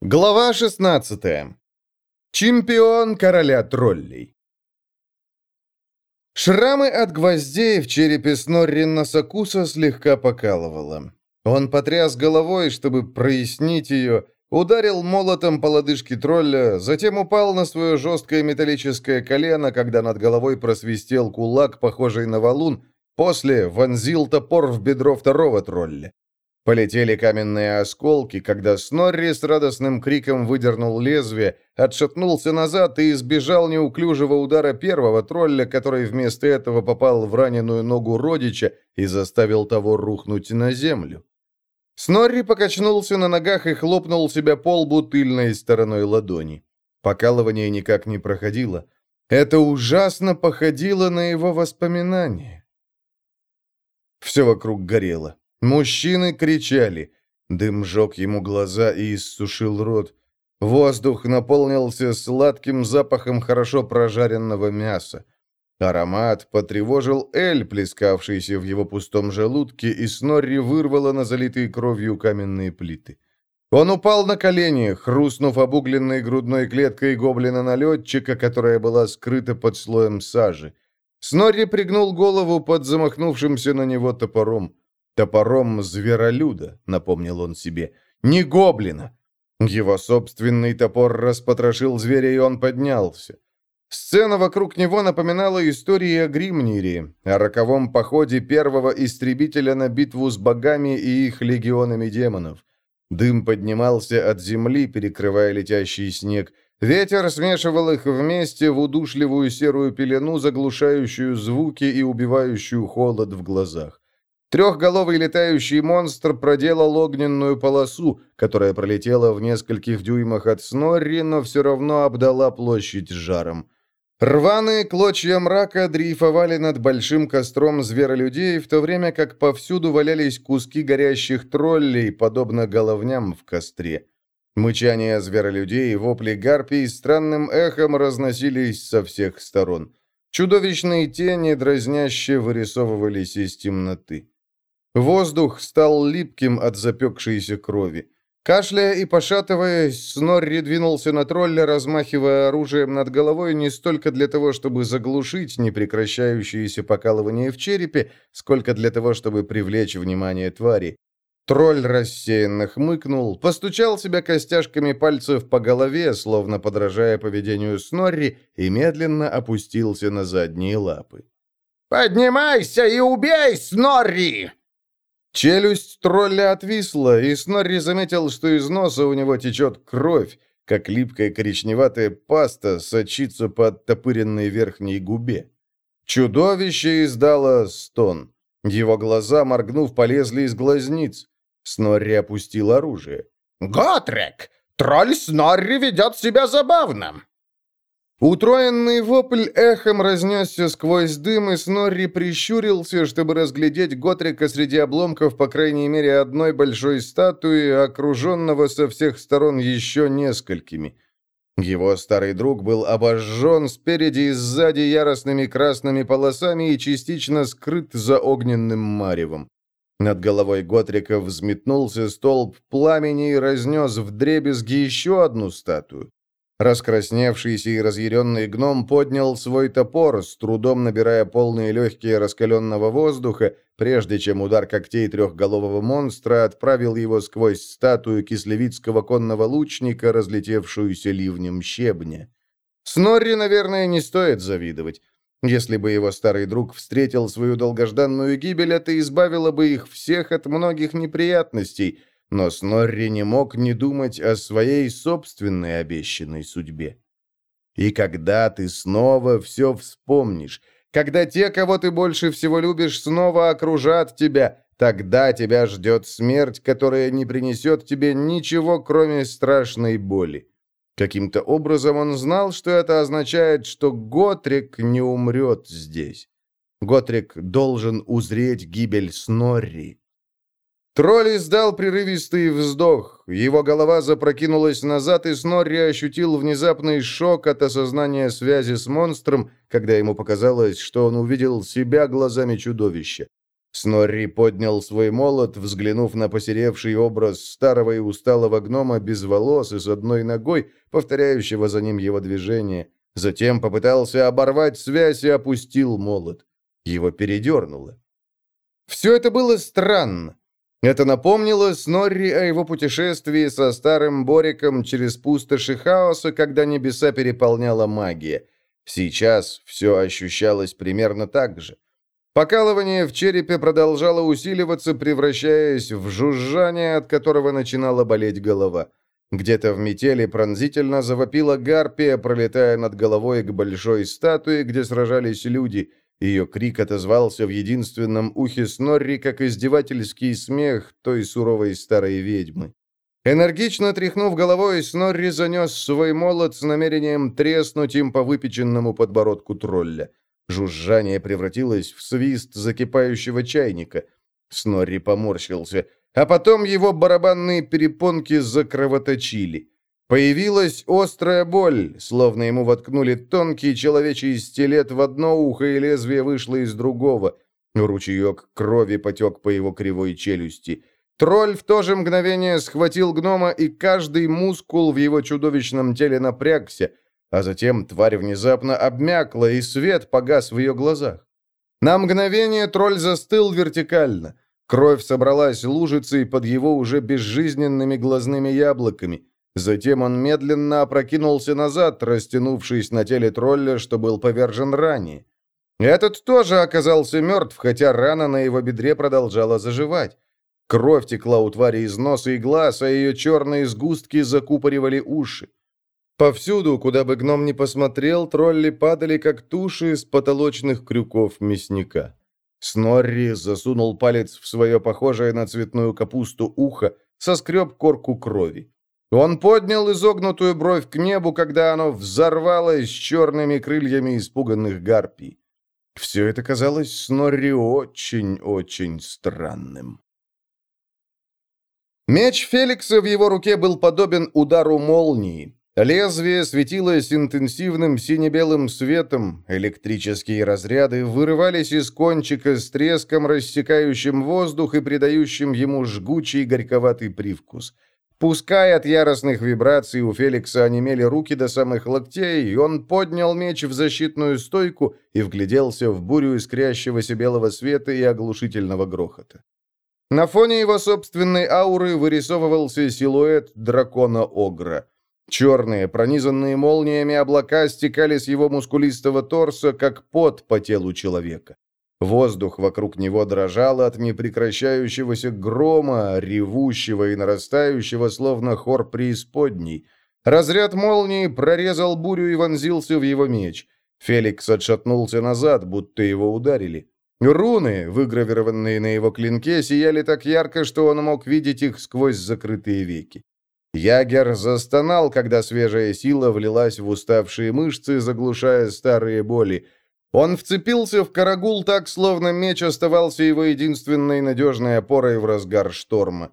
Глава 16. Чемпион короля троллей. Шрамы от гвоздей в черепе Снорри Носокуса слегка покалывало. Он потряс головой, чтобы прояснить ее, ударил молотом по лодыжке тролля, затем упал на свое жесткое металлическое колено, когда над головой просвистел кулак, похожий на валун, после вонзил топор в бедро второго тролля. Полетели каменные осколки, когда Снорри с радостным криком выдернул лезвие, отшатнулся назад и избежал неуклюжего удара первого тролля, который вместо этого попал в раненую ногу родича и заставил того рухнуть на землю. Снорри покачнулся на ногах и хлопнул себя по лбу тыльной стороной ладони. Покалывание никак не проходило. Это ужасно походило на его воспоминания. Все вокруг горело. Мужчины кричали. Дым жег ему глаза и иссушил рот. Воздух наполнился сладким запахом хорошо прожаренного мяса. Аромат потревожил Эль, плескавшийся в его пустом желудке, и Снорри вырвало на залитые кровью каменные плиты. Он упал на колени, хрустнув обугленной грудной клеткой гоблина-налетчика, которая была скрыта под слоем сажи. Снорри пригнул голову под замахнувшимся на него топором. Топором зверолюда, напомнил он себе, не гоблина. Его собственный топор распотрошил зверя, и он поднялся. Сцена вокруг него напоминала истории о Гримнире, о роковом походе первого истребителя на битву с богами и их легионами демонов. Дым поднимался от земли, перекрывая летящий снег. Ветер смешивал их вместе в удушливую серую пелену, заглушающую звуки и убивающую холод в глазах. Трехголовый летающий монстр проделал огненную полосу, которая пролетела в нескольких дюймах от Снорри, но все равно обдала площадь жаром. Рваные клочья мрака дрейфовали над большим костром зверолюдей, в то время как повсюду валялись куски горящих троллей, подобно головням в костре. Мычание зверолюдей и вопли гарпий странным эхом разносились со всех сторон. Чудовищные тени дразняще вырисовывались из темноты. Воздух стал липким от запекшейся крови. Кашляя и пошатываясь, Снорри двинулся на тролля, размахивая оружием над головой не столько для того, чтобы заглушить непрекращающееся покалывание в черепе, сколько для того, чтобы привлечь внимание твари. Тролль рассеянно хмыкнул, постучал себя костяшками пальцев по голове, словно подражая поведению Снорри, и медленно опустился на задние лапы. «Поднимайся и убей, Снорри!» Челюсть тролля отвисла, и Снорри заметил, что из носа у него течет кровь, как липкая коричневатая паста сочится по оттопыренной верхней губе. Чудовище издало стон. Его глаза, моргнув, полезли из глазниц. Снорри опустил оружие. «Готрек! Тролль Снорри ведет себя забавно!» Утроенный вопль эхом разнесся сквозь дым, и Снорри прищурился, чтобы разглядеть Готрика среди обломков по крайней мере одной большой статуи, окруженного со всех сторон еще несколькими. Его старый друг был обожжен спереди и сзади яростными красными полосами и частично скрыт за огненным маревом. Над головой Готрика взметнулся столб пламени и разнес вдребезги еще одну статую. Раскрасневшийся и разъяренный гном поднял свой топор, с трудом набирая полные легкие раскаленного воздуха, прежде чем удар когтей трехголового монстра отправил его сквозь статую кислевицкого конного лучника, разлетевшуюся ливнем щебня. Снорри, наверное, не стоит завидовать. Если бы его старый друг встретил свою долгожданную гибель, это избавило бы их всех от многих неприятностей, но Снорри не мог не думать о своей собственной обещанной судьбе. И когда ты снова все вспомнишь, когда те, кого ты больше всего любишь, снова окружат тебя, тогда тебя ждет смерть, которая не принесет тебе ничего, кроме страшной боли. Каким-то образом он знал, что это означает, что Готрик не умрет здесь. Готрик должен узреть гибель Снорри. Тролль издал прерывистый вздох. Его голова запрокинулась назад, и Снорри ощутил внезапный шок от осознания связи с монстром, когда ему показалось, что он увидел себя глазами чудовища. Снорри поднял свой молот, взглянув на посеревший образ старого и усталого гнома без волос и с одной ногой, повторяющего за ним его движение. Затем попытался оборвать связь и опустил молот. Его передернуло. Все это было странно. Это напомнило Снорри о его путешествии со старым Бориком через пустоши хаоса, когда небеса переполняла магия. Сейчас все ощущалось примерно так же. Покалывание в черепе продолжало усиливаться, превращаясь в жужжание, от которого начинала болеть голова. Где-то в метели пронзительно завопила гарпия, пролетая над головой к большой статуе, где сражались люди. Ее крик отозвался в единственном ухе Снорри, как издевательский смех той суровой старой ведьмы. Энергично тряхнув головой, Снорри занес свой молот с намерением треснуть им по выпеченному подбородку тролля. Жужжание превратилось в свист закипающего чайника. Снорри поморщился, а потом его барабанные перепонки закровоточили. Появилась острая боль, словно ему воткнули тонкий человечий стилет в одно ухо, и лезвие вышло из другого. Ручеек крови потек по его кривой челюсти. Тролль в то же мгновение схватил гнома, и каждый мускул в его чудовищном теле напрягся, а затем тварь внезапно обмякла, и свет погас в ее глазах. На мгновение тролль застыл вертикально. Кровь собралась лужицей под его уже безжизненными глазными яблоками. Затем он медленно опрокинулся назад, растянувшись на теле тролля, что был повержен ранее. Этот тоже оказался мертв, хотя рана на его бедре продолжала заживать. Кровь текла у твари из носа и глаз, а ее черные сгустки закупоривали уши. Повсюду, куда бы гном ни посмотрел, тролли падали, как туши с потолочных крюков мясника. Снорри засунул палец в свое похожее на цветную капусту ухо, соскреб корку крови. Он поднял изогнутую бровь к небу, когда оно взорвалось черными крыльями испуганных гарпий. Все это казалось Снорри очень-очень странным. Меч Феликса в его руке был подобен удару молнии. Лезвие светилось интенсивным сине-белым светом, электрические разряды вырывались из кончика с треском, рассекающим воздух и придающим ему жгучий горьковатый привкус – Пускай от яростных вибраций у Феликса онемели руки до самых локтей, он поднял меч в защитную стойку и вгляделся в бурю искрящегося белого света и оглушительного грохота. На фоне его собственной ауры вырисовывался силуэт дракона-огра. Черные, пронизанные молниями облака стекали с его мускулистого торса, как пот по телу человека. Воздух вокруг него дрожал от непрекращающегося грома, ревущего и нарастающего, словно хор преисподней. Разряд молнии прорезал бурю и вонзился в его меч. Феликс отшатнулся назад, будто его ударили. Руны, выгравированные на его клинке, сияли так ярко, что он мог видеть их сквозь закрытые веки. Ягер застонал, когда свежая сила влилась в уставшие мышцы, заглушая старые боли. Он вцепился в карагул так, словно меч оставался его единственной надежной опорой в разгар шторма.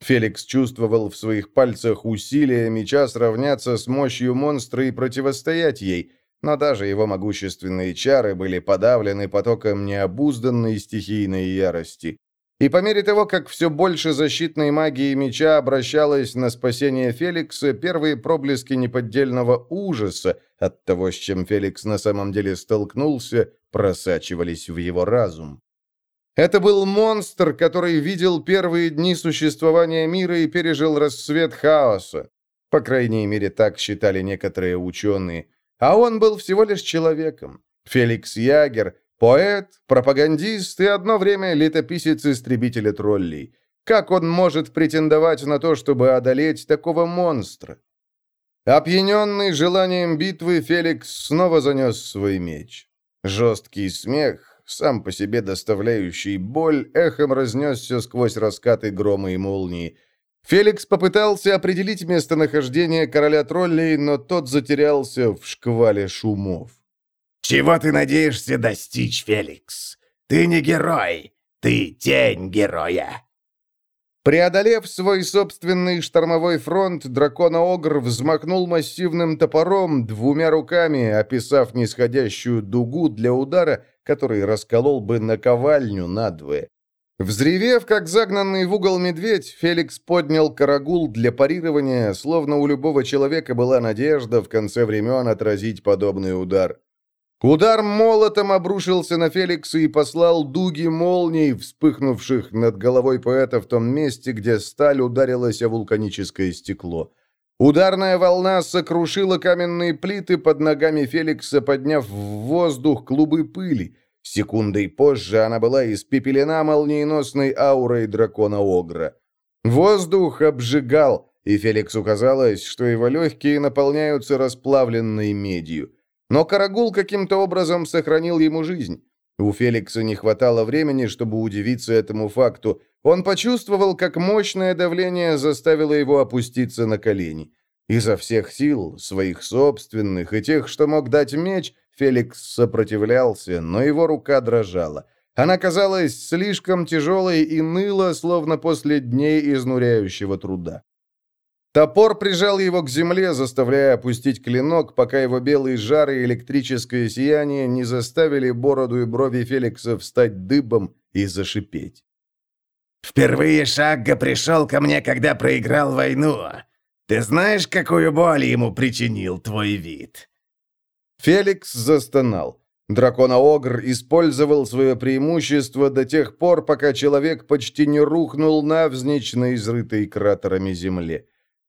Феликс чувствовал в своих пальцах усилия меча сравняться с мощью монстра и противостоять ей, но даже его могущественные чары были подавлены потоком необузданной стихийной ярости. И по мере того, как все больше защитной магии меча обращалось на спасение Феликса, первые проблески неподдельного ужаса от того, с чем Феликс на самом деле столкнулся, просачивались в его разум. Это был монстр, который видел первые дни существования мира и пережил рассвет хаоса. По крайней мере, так считали некоторые ученые. А он был всего лишь человеком. Феликс Ягер — Поэт, пропагандист и одно время летописец истребителя троллей. Как он может претендовать на то, чтобы одолеть такого монстра? Опьяненный желанием битвы, Феликс снова занес свой меч. Жесткий смех, сам по себе доставляющий боль, эхом разнесся сквозь раскаты грома и молнии. Феликс попытался определить местонахождение короля троллей, но тот затерялся в шквале шумов. «Чего ты надеешься достичь, Феликс? Ты не герой, ты тень героя!» Преодолев свой собственный штормовой фронт, дракона-огр взмахнул массивным топором двумя руками, описав нисходящую дугу для удара, который расколол бы наковальню надвое. Взревев, как загнанный в угол медведь, Феликс поднял карагул для парирования, словно у любого человека была надежда в конце времен отразить подобный удар. Удар молотом обрушился на Феликса и послал дуги молний, вспыхнувших над головой поэта в том месте, где сталь ударилась о вулканическое стекло. Ударная волна сокрушила каменные плиты под ногами Феликса, подняв в воздух клубы пыли. Секундой позже она была испепелена молниеносной аурой дракона Огра. Воздух обжигал, и Феликсу казалось, что его легкие наполняются расплавленной медью. Но Карагул каким-то образом сохранил ему жизнь. У Феликса не хватало времени, чтобы удивиться этому факту. Он почувствовал, как мощное давление заставило его опуститься на колени. Изо всех сил, своих собственных и тех, что мог дать меч, Феликс сопротивлялся, но его рука дрожала. Она казалась слишком тяжелой и ныла, словно после дней изнуряющего труда. Топор прижал его к земле, заставляя опустить клинок, пока его белые жары и электрическое сияние не заставили бороду и брови Феликса встать дыбом и зашипеть. «Впервые Шагга пришел ко мне, когда проиграл войну. Ты знаешь, какую боль ему причинил твой вид?» Феликс застонал. Дракона-огр использовал свое преимущество до тех пор, пока человек почти не рухнул навзничь на изрытой кратерами земле.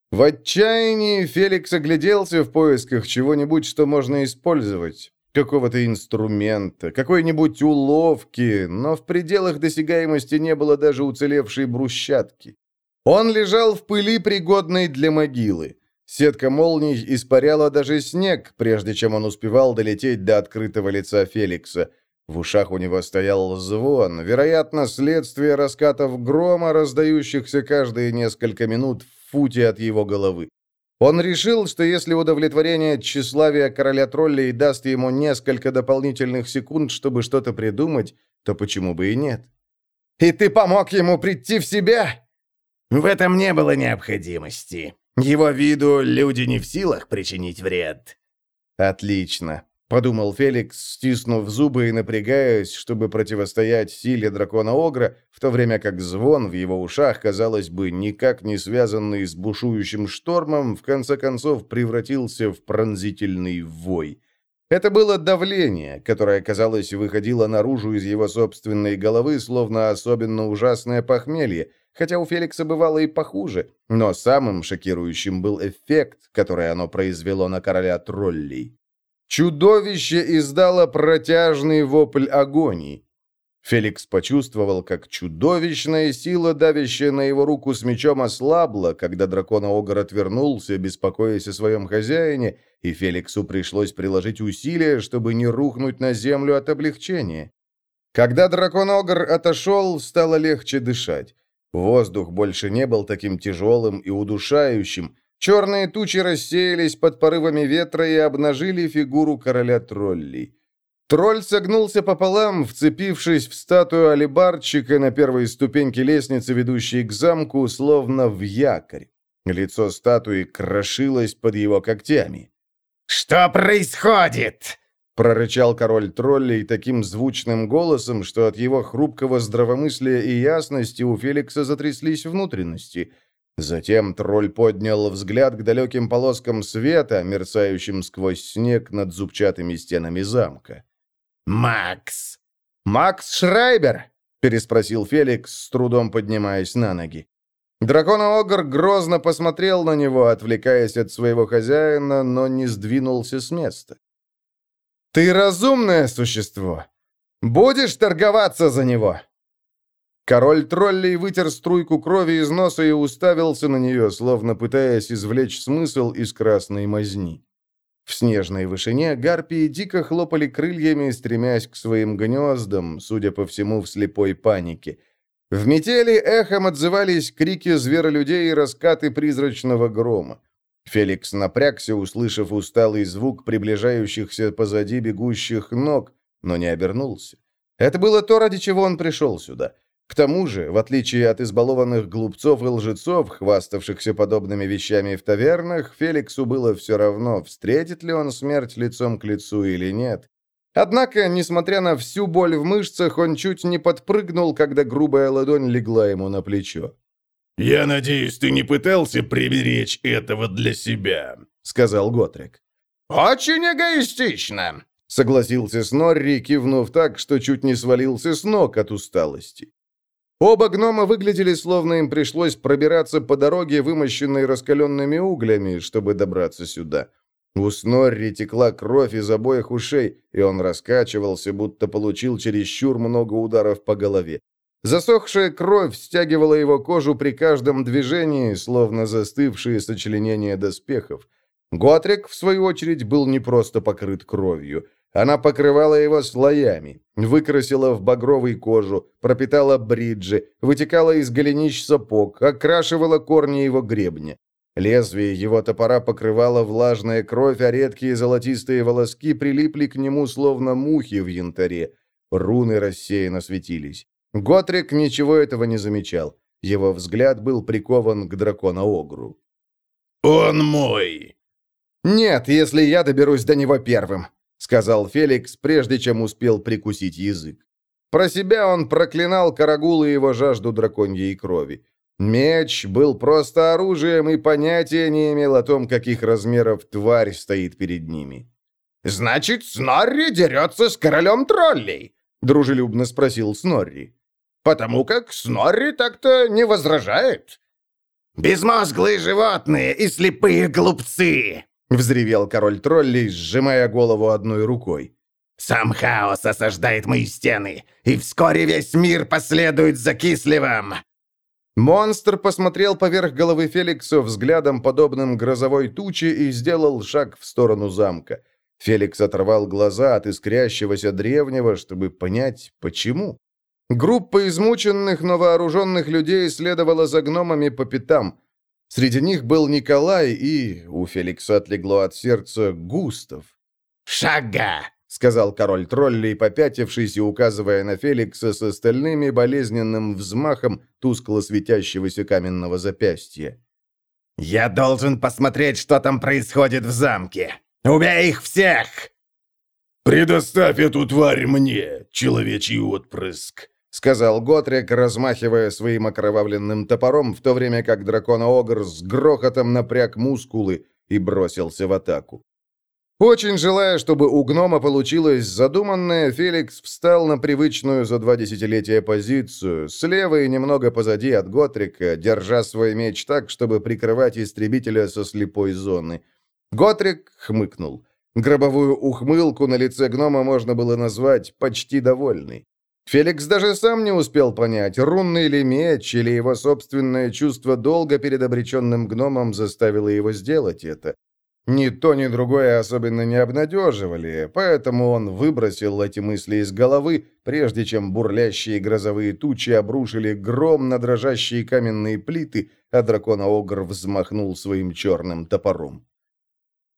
В отчаянии Феликс огляделся в поисках чего-нибудь, что можно использовать. Какого-то инструмента, какой-нибудь уловки, но в пределах досягаемости не было даже уцелевшей брусчатки. Он лежал в пыли, пригодной для могилы. Сетка молний испаряла даже снег, прежде чем он успевал долететь до открытого лица Феликса. В ушах у него стоял звон, вероятно, следствие раскатов грома, раздающихся каждые несколько минут в футе от его головы. Он решил, что если удовлетворение тщеславия короля троллей даст ему несколько дополнительных секунд, чтобы что-то придумать, то почему бы и нет? «И ты помог ему прийти в себя?» «В этом не было необходимости. Его виду люди не в силах причинить вред». «Отлично. — подумал Феликс, стиснув зубы и напрягаясь, чтобы противостоять силе дракона Огра, в то время как звон в его ушах, казалось бы, никак не связанный с бушующим штормом, в конце концов превратился в пронзительный вой. Это было давление, которое, казалось, выходило наружу из его собственной головы, словно особенно ужасное похмелье, хотя у Феликса бывало и похуже, но самым шокирующим был эффект, который оно произвело на короля троллей. Чудовище издало протяжный вопль агонии. Феликс почувствовал, как чудовищная сила, давящая на его руку с мечом, ослабла, когда дракона-огр отвернулся, беспокоясь о своем хозяине, и Феликсу пришлось приложить усилия, чтобы не рухнуть на землю от облегчения. Когда дракон-огр отошел, стало легче дышать. Воздух больше не был таким тяжелым и удушающим, Черные тучи рассеялись под порывами ветра и обнажили фигуру короля троллей. Тролль согнулся пополам, вцепившись в статую алибарчика на первой ступеньке лестницы, ведущей к замку, словно в якорь. Лицо статуи крошилось под его когтями. «Что происходит?» прорычал король троллей таким звучным голосом, что от его хрупкого здравомыслия и ясности у Феликса затряслись внутренности – Затем тролль поднял взгляд к далеким полоскам света, мерцающим сквозь снег над зубчатыми стенами замка. «Макс!» «Макс Шрайбер?» — переспросил Феликс, с трудом поднимаясь на ноги. Дракон-огр грозно посмотрел на него, отвлекаясь от своего хозяина, но не сдвинулся с места. «Ты разумное существо! Будешь торговаться за него?» Король троллей вытер струйку крови из носа и уставился на нее, словно пытаясь извлечь смысл из красной мазни. В снежной вышине гарпии дико хлопали крыльями, стремясь к своим гнездам, судя по всему, в слепой панике. В метели эхом отзывались крики зверолюдей и раскаты призрачного грома. Феликс напрягся, услышав усталый звук приближающихся позади бегущих ног, но не обернулся. Это было то, ради чего он пришел сюда — к тому же, в отличие от избалованных глупцов и лжецов, хваставшихся подобными вещами в тавернах, Феликсу было все равно, встретит ли он смерть лицом к лицу или нет. Однако, несмотря на всю боль в мышцах, он чуть не подпрыгнул, когда грубая ладонь легла ему на плечо. «Я надеюсь, ты не пытался приберечь этого для себя», — сказал Готрик. «Очень эгоистично», — согласился Снорри, кивнув так, что чуть не свалился с ног от усталости. Оба гнома выглядели, словно им пришлось пробираться по дороге, вымощенной раскаленными углями, чтобы добраться сюда. У Снорри текла кровь из обоих ушей, и он раскачивался, будто получил чересчур много ударов по голове. Засохшая кровь стягивала его кожу при каждом движении, словно застывшие сочленения доспехов. Готрик, в свою очередь, был не просто покрыт кровью. Она покрывала его слоями, выкрасила в багровый кожу, пропитала бриджи, вытекала из голенищ сапог, окрашивала корни его гребня. Лезвие его топора покрывало влажная кровь, а редкие золотистые волоски прилипли к нему, словно мухи в янтаре. Руны рассеянно светились. Готрик ничего этого не замечал. Его взгляд был прикован к дракона-огру. «Он мой!» «Нет, если я доберусь до него первым», — сказал Феликс, прежде чем успел прикусить язык. Про себя он проклинал Карагул и его жажду драконьей крови. Меч был просто оружием и понятия не имел о том, каких размеров тварь стоит перед ними. «Значит, Снорри дерется с королем троллей?» — дружелюбно спросил Снорри. «Потому как Снорри так-то не возражает». «Безмозглые животные и слепые глупцы!» — взревел король троллей, сжимая голову одной рукой. «Сам хаос осаждает мои стены, и вскоре весь мир последует за Кисливом!» Монстр посмотрел поверх головы Феликса взглядом, подобным грозовой туче, и сделал шаг в сторону замка. Феликс оторвал глаза от искрящегося древнего, чтобы понять, почему. Группа измученных, но вооруженных людей следовала за гномами по пятам. Среди них был Николай и, у Феликса отлегло от сердца, Густав. «Шага!» — сказал король троллей, попятившись и указывая на Феликса с остальными болезненным взмахом тускло светящегося каменного запястья. «Я должен посмотреть, что там происходит в замке. Убей их всех!» «Предоставь эту тварь мне, человечий отпрыск», — сказал Готрик, размахивая своим окровавленным топором, в то время как дракон-огр с грохотом напряг мускулы и бросился в атаку. Очень желая, чтобы у гнома получилось задуманное, Феликс встал на привычную за два десятилетия позицию, слева и немного позади от Готрика, держа свой меч так, чтобы прикрывать истребителя со слепой зоны. Готрик хмыкнул. Гробовую ухмылку на лице гнома можно было назвать почти довольной. Феликс даже сам не успел понять, рунный ли меч или его собственное чувство долга перед обреченным гномом заставило его сделать это. Ни то, ни другое особенно не обнадеживали, поэтому он выбросил эти мысли из головы, прежде чем бурлящие грозовые тучи обрушили гром на дрожащие каменные плиты, а дракона-огр взмахнул своим черным топором.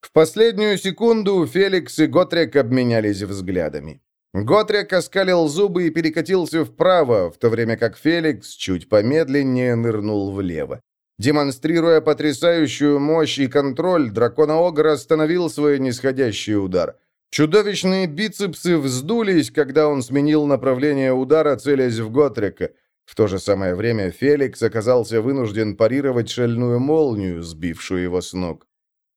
В последнюю секунду Феликс и Готрек обменялись взглядами. Готрек оскалил зубы и перекатился вправо, в то время как Феликс чуть помедленнее нырнул влево. Демонстрируя потрясающую мощь и контроль, дракона-огр остановил свой нисходящий удар. Чудовищные бицепсы вздулись, когда он сменил направление удара, целясь в Готрика. В то же самое время Феликс оказался вынужден парировать шальную молнию, сбившую его с ног.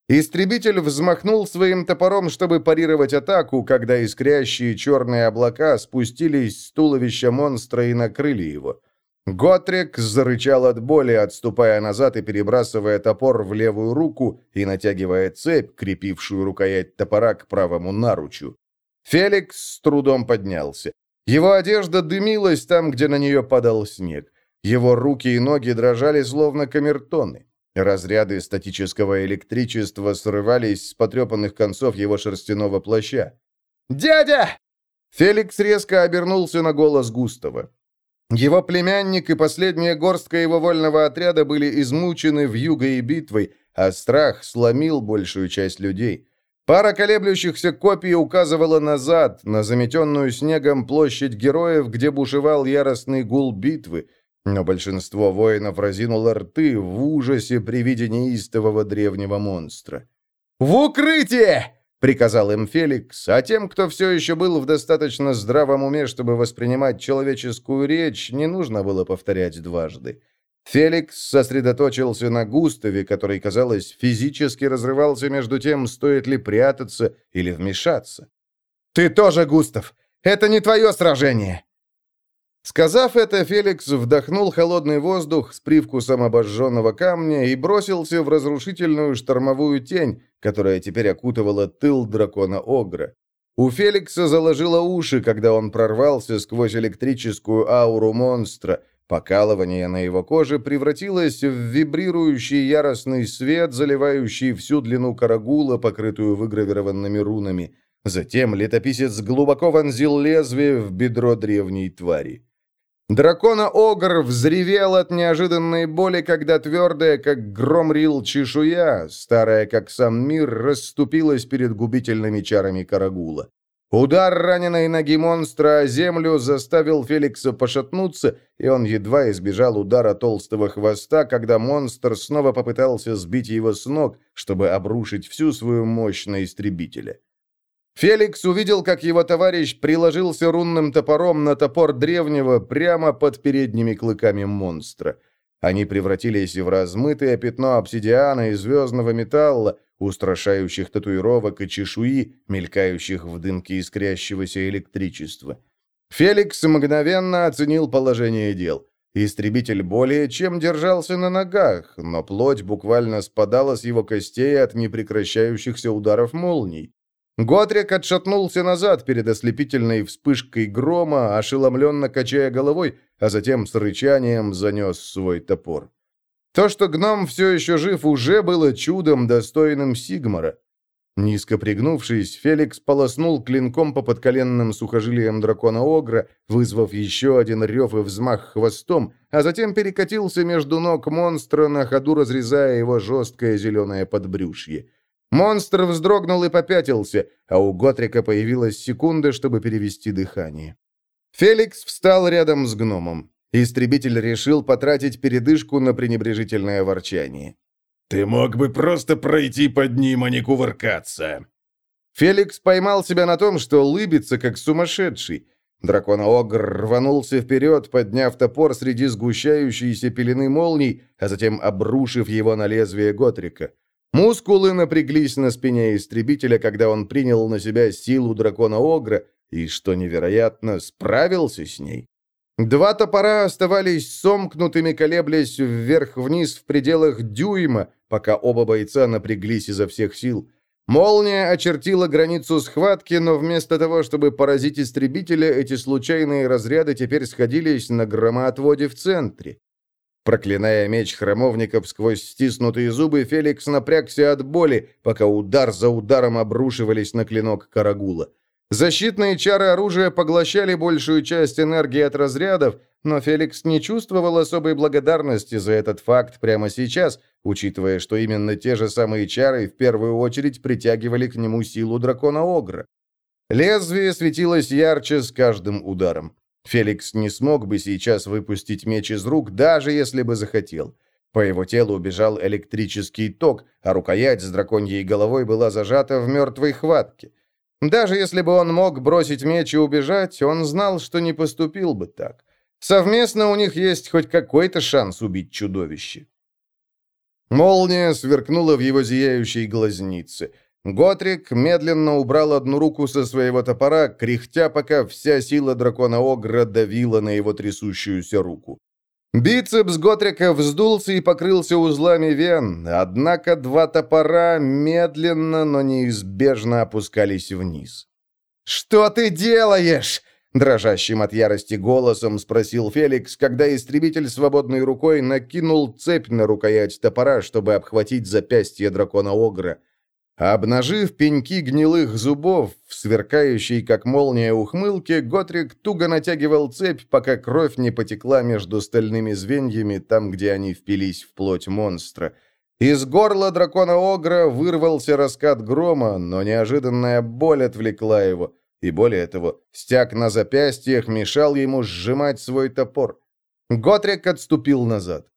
Истребитель взмахнул своим топором, чтобы парировать атаку, когда искрящие черные облака спустились с туловища монстра и накрыли его. Готрик зарычал от боли, отступая назад и перебрасывая топор в левую руку и натягивая цепь, крепившую рукоять топора к правому наручу. Феликс с трудом поднялся. Его одежда дымилась там, где на нее падал снег. Его руки и ноги дрожали, словно камертоны. Разряды статического электричества срывались с потрепанных концов его шерстяного плаща. «Дядя!» Феликс резко обернулся на голос Густава. Его племянник и последняя горстка его вольного отряда были измучены в юго и битвой, а страх сломил большую часть людей. Пара колеблющихся копий указывала назад, на заметенную снегом площадь героев, где бушевал яростный гул битвы, но большинство воинов разинуло рты в ужасе при виде неистового древнего монстра. «В укрытие!» приказал им Феликс, а тем, кто все еще был в достаточно здравом уме, чтобы воспринимать человеческую речь, не нужно было повторять дважды. Феликс сосредоточился на Густаве, который, казалось, физически разрывался между тем, стоит ли прятаться или вмешаться. «Ты тоже, Густав! Это не твое сражение!» Сказав это, Феликс вдохнул холодный воздух с привкусом обожженного камня и бросился в разрушительную штормовую тень, которая теперь окутывала тыл дракона Огра. У Феликса заложило уши, когда он прорвался сквозь электрическую ауру монстра. Покалывание на его коже превратилось в вибрирующий яростный свет, заливающий всю длину карагула, покрытую выгравированными рунами. Затем летописец глубоко вонзил лезвие в бедро древней твари. Дракона Огр взревел от неожиданной боли, когда твердая, как гром рил чешуя, старая, как сам мир, расступилась перед губительными чарами Карагула. Удар раненой ноги монстра о землю заставил Феликса пошатнуться, и он едва избежал удара толстого хвоста, когда монстр снова попытался сбить его с ног, чтобы обрушить всю свою мощь на истребителя. Феликс увидел, как его товарищ приложился рунным топором на топор древнего прямо под передними клыками монстра. Они превратились в размытое пятно обсидиана и звездного металла, устрашающих татуировок и чешуи, мелькающих в дымке искрящегося электричества. Феликс мгновенно оценил положение дел. Истребитель более чем держался на ногах, но плоть буквально спадала с его костей от непрекращающихся ударов молний. Готрик отшатнулся назад перед ослепительной вспышкой грома, ошеломленно качая головой, а затем с рычанием занес свой топор. То, что гном все еще жив, уже было чудом, достойным Сигмара. Низко пригнувшись, Феликс полоснул клинком по подколенным сухожилиям дракона Огра, вызвав еще один рев и взмах хвостом, а затем перекатился между ног монстра, на ходу разрезая его жесткое зеленое подбрюшье. Монстр вздрогнул и попятился, а у Готрика появилась секунда, чтобы перевести дыхание. Феликс встал рядом с гномом. Истребитель решил потратить передышку на пренебрежительное ворчание. «Ты мог бы просто пройти под ним, а не кувыркаться!» Феликс поймал себя на том, что улыбится, как сумасшедший. Дракон-огр рванулся вперед, подняв топор среди сгущающейся пелены молний, а затем обрушив его на лезвие Готрика. Мускулы напряглись на спине истребителя, когда он принял на себя силу дракона Огра и, что невероятно, справился с ней. Два топора оставались сомкнутыми, колеблясь вверх-вниз в пределах дюйма, пока оба бойца напряглись изо всех сил. Молния очертила границу схватки, но вместо того, чтобы поразить истребителя, эти случайные разряды теперь сходились на громоотводе в центре. Проклиная меч храмовников сквозь стиснутые зубы, Феликс напрягся от боли, пока удар за ударом обрушивались на клинок Карагула. Защитные чары оружия поглощали большую часть энергии от разрядов, но Феликс не чувствовал особой благодарности за этот факт прямо сейчас, учитывая, что именно те же самые чары в первую очередь притягивали к нему силу дракона Огра. Лезвие светилось ярче с каждым ударом. Феликс не смог бы сейчас выпустить меч из рук, даже если бы захотел. По его телу убежал электрический ток, а рукоять с драконьей головой была зажата в мертвой хватке. Даже если бы он мог бросить меч и убежать, он знал, что не поступил бы так. Совместно у них есть хоть какой-то шанс убить чудовище. Молния сверкнула в его зияющей глазнице. Готрик медленно убрал одну руку со своего топора, кряхтя, пока вся сила дракона Огра давила на его трясущуюся руку. Бицепс Готрика вздулся и покрылся узлами вен, однако два топора медленно, но неизбежно опускались вниз. «Что ты делаешь?» Дрожащим от ярости голосом спросил Феликс, когда истребитель свободной рукой накинул цепь на рукоять топора, чтобы обхватить запястье дракона Огра. Обнажив пеньки гнилых зубов, сверкающей, как молния, ухмылке, Готрик туго натягивал цепь, пока кровь не потекла между стальными звеньями, там, где они впились в плоть монстра. Из горла дракона Огра вырвался раскат грома, но неожиданная боль отвлекла его, и более того, стяг на запястьях мешал ему сжимать свой топор. Готрик отступил назад.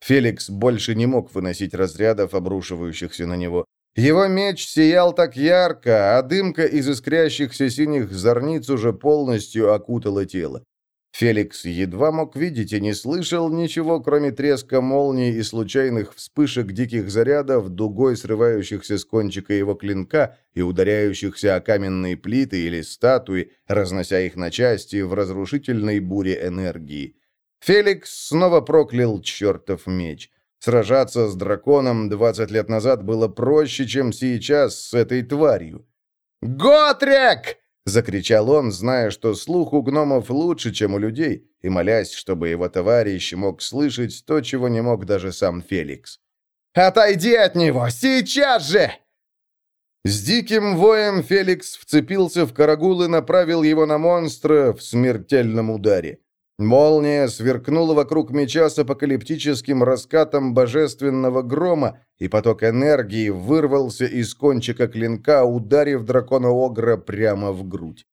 Феликс больше не мог выносить разрядов, обрушивающихся на него. Его меч сиял так ярко, а дымка из искрящихся синих зорниц уже полностью окутала тело. Феликс едва мог видеть и не слышал ничего, кроме треска молний и случайных вспышек диких зарядов, дугой срывающихся с кончика его клинка и ударяющихся о каменные плиты или статуи, разнося их на части в разрушительной буре энергии. Феликс снова проклял чертов меч. Сражаться с драконом 20 лет назад было проще, чем сейчас с этой тварью. «Готрек!» — закричал он, зная, что слух у гномов лучше, чем у людей, и молясь, чтобы его товарищ мог слышать то, чего не мог даже сам Феликс. «Отойди от него! Сейчас же!» С диким воем Феликс вцепился в карагул и направил его на монстра в смертельном ударе. Молния сверкнула вокруг меча с апокалиптическим раскатом божественного грома, и поток энергии вырвался из кончика клинка, ударив дракона Огра прямо в грудь.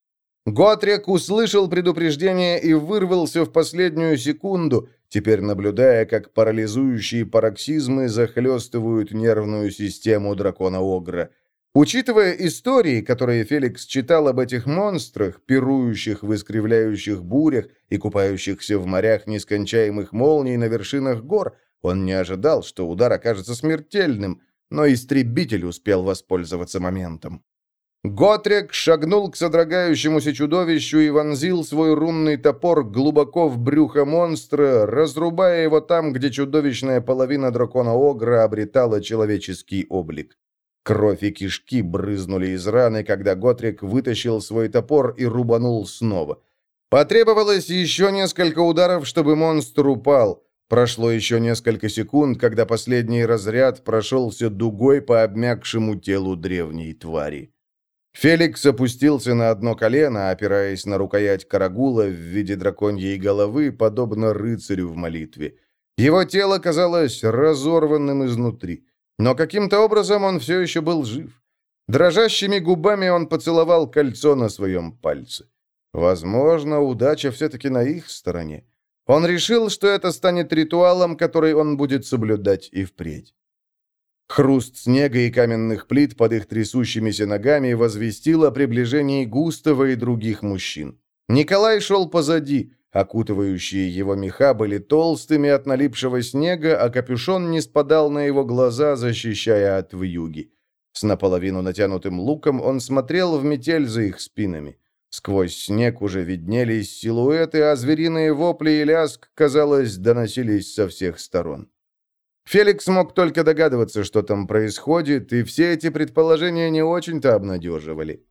Готрек услышал предупреждение и вырвался в последнюю секунду, теперь наблюдая, как парализующие пароксизмы захлестывают нервную систему дракона Огра. Учитывая истории, которые Феликс читал об этих монстрах, пирующих в искривляющих бурях и купающихся в морях нескончаемых молний на вершинах гор, он не ожидал, что удар окажется смертельным, но истребитель успел воспользоваться моментом. Готрек шагнул к содрогающемуся чудовищу и вонзил свой рунный топор глубоко в брюхо монстра, разрубая его там, где чудовищная половина дракона Огра обретала человеческий облик. Кровь и кишки брызнули из раны, когда Готрик вытащил свой топор и рубанул снова. Потребовалось еще несколько ударов, чтобы монстр упал. Прошло еще несколько секунд, когда последний разряд прошелся дугой по обмякшему телу древней твари. Феликс опустился на одно колено, опираясь на рукоять карагула в виде драконьей головы, подобно рыцарю в молитве. Его тело казалось разорванным изнутри. Но каким-то образом он все еще был жив. Дрожащими губами он поцеловал кольцо на своем пальце. Возможно, удача все-таки на их стороне. Он решил, что это станет ритуалом, который он будет соблюдать и впредь. Хруст снега и каменных плит под их трясущимися ногами возвестил о приближении Густава и других мужчин. Николай шел позади, Окутывающие его меха были толстыми от налипшего снега, а капюшон не спадал на его глаза, защищая от вьюги. С наполовину натянутым луком он смотрел в метель за их спинами. Сквозь снег уже виднелись силуэты, а звериные вопли и ляск, казалось, доносились со всех сторон. Феликс мог только догадываться, что там происходит, и все эти предположения не очень-то обнадеживали.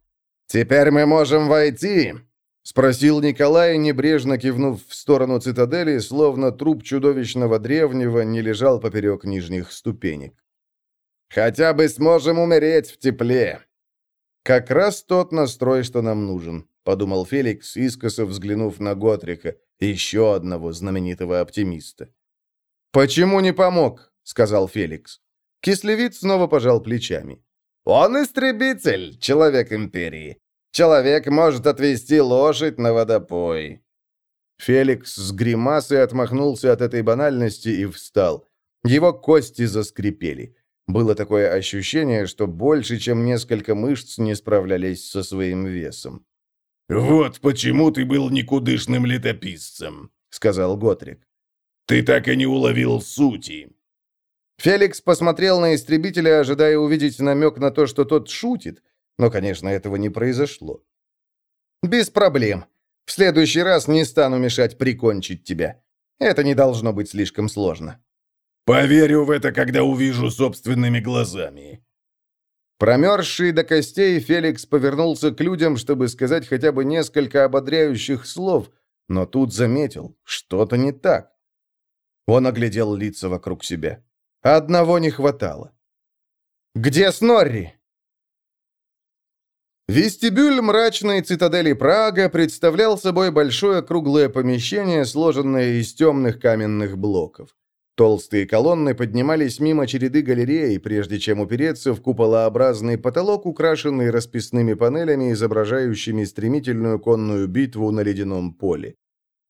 «Теперь мы можем войти», — спросил Николай, небрежно кивнув в сторону цитадели, словно труп чудовищного древнего не лежал поперек нижних ступенек. «Хотя бы сможем умереть в тепле!» «Как раз тот настрой, что нам нужен», — подумал Феликс, искоса взглянув на Готрика, еще одного знаменитого оптимиста. «Почему не помог?» — сказал Феликс. Кислевид снова пожал плечами. «Он истребитель, человек Империи. Человек может отвезти лошадь на водопой». Феликс с гримасой отмахнулся от этой банальности и встал. Его кости заскрипели. Было такое ощущение, что больше, чем несколько мышц не справлялись со своим весом. «Вот почему ты был никудышным летописцем», — сказал Готрик. «Ты так и не уловил сути». Феликс посмотрел на истребителя, ожидая увидеть намек на то, что тот шутит, но, конечно, этого не произошло. «Без проблем. В следующий раз не стану мешать прикончить тебя. Это не должно быть слишком сложно». «Поверю в это, когда увижу собственными глазами». Промерзший до костей, Феликс повернулся к людям, чтобы сказать хотя бы несколько ободряющих слов, но тут заметил, что-то не так. Он оглядел лица вокруг себя. Одного не хватало. «Где Снорри?» Вестибюль мрачной цитадели Прага представлял собой большое круглое помещение, сложенное из темных каменных блоков. Толстые колонны поднимались мимо череды галерей, прежде чем упереться в куполообразный потолок, украшенный расписными панелями, изображающими стремительную конную битву на ледяном поле.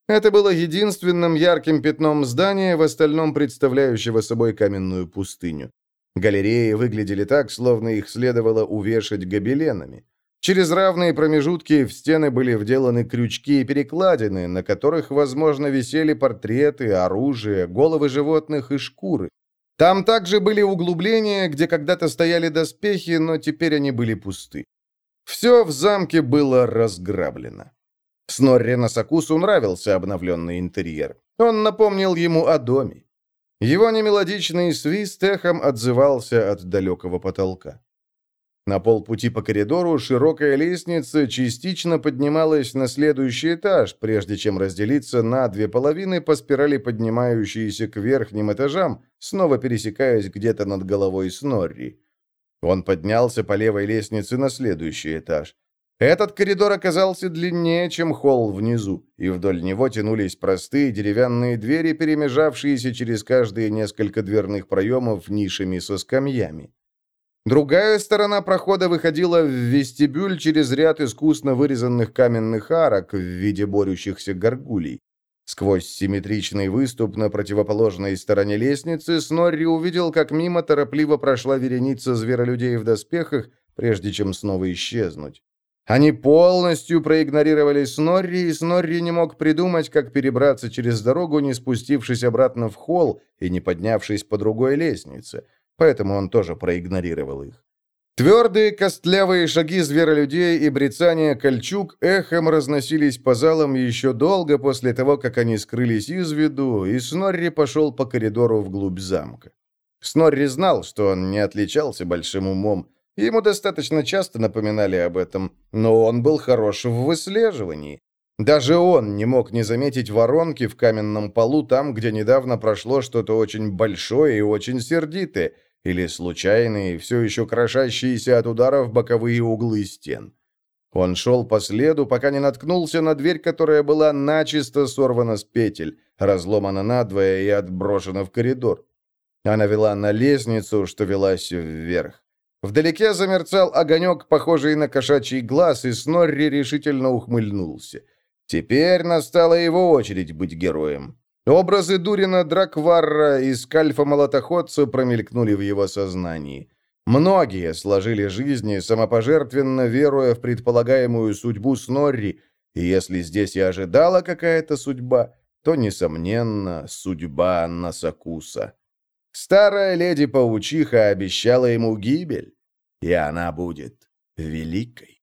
Это было единственным ярким пятном здания, в остальном представляющего собой каменную пустыню. Галереи выглядели так, словно их следовало увешать гобеленами. Через равные промежутки в стены были вделаны крючки и перекладины, на которых, возможно, висели портреты, оружие, головы животных и шкуры. Там также были углубления, где когда-то стояли доспехи, но теперь они были пусты. Все в замке было разграблено. Снорри Носокусу нравился обновленный интерьер. Он напомнил ему о доме. Его немелодичный свист эхом отзывался от далекого потолка. На полпути по коридору широкая лестница частично поднималась на следующий этаж, прежде чем разделиться на две половины по спирали поднимающиеся к верхним этажам, снова пересекаясь где-то над головой Снорри. Он поднялся по левой лестнице на следующий этаж. Этот коридор оказался длиннее, чем холл внизу, и вдоль него тянулись простые деревянные двери, перемежавшиеся через каждые несколько дверных проемов нишами со скамьями. Другая сторона прохода выходила в вестибюль через ряд искусно вырезанных каменных арок в виде борющихся горгулей. Сквозь симметричный выступ на противоположной стороне лестницы Снорри увидел, как мимо торопливо прошла вереница зверолюдей в доспехах, прежде чем снова исчезнуть. Они полностью проигнорировали Снорри, и Снорри не мог придумать, как перебраться через дорогу, не спустившись обратно в холл и не поднявшись по другой лестнице – поэтому он тоже проигнорировал их. Твердые костлявые шаги зверолюдей и брецания кольчуг эхом разносились по залам еще долго после того, как они скрылись из виду, и Снорри пошел по коридору вглубь замка. Снорри знал, что он не отличался большим умом, ему достаточно часто напоминали об этом, но он был хорош в выслеживании. Даже он не мог не заметить воронки в каменном полу там, где недавно прошло что-то очень большое и очень сердитое, или случайные, все еще крошащиеся от ударов боковые углы стен. Он шел по следу, пока не наткнулся на дверь, которая была начисто сорвана с петель, разломана надвое и отброшена в коридор. Она вела на лестницу, что велась вверх. Вдалеке замерцал огонек, похожий на кошачий глаз, и Снорри решительно ухмыльнулся. Теперь настала его очередь быть героем. Образы Дурина Дракварра и Скальфа Молотоходца промелькнули в его сознании. Многие сложили жизни, самопожертвенно веруя в предполагаемую судьбу Снорри, и если здесь и ожидала какая-то судьба, то, несомненно, судьба Насакуса. Старая леди-паучиха обещала ему гибель, и она будет великой.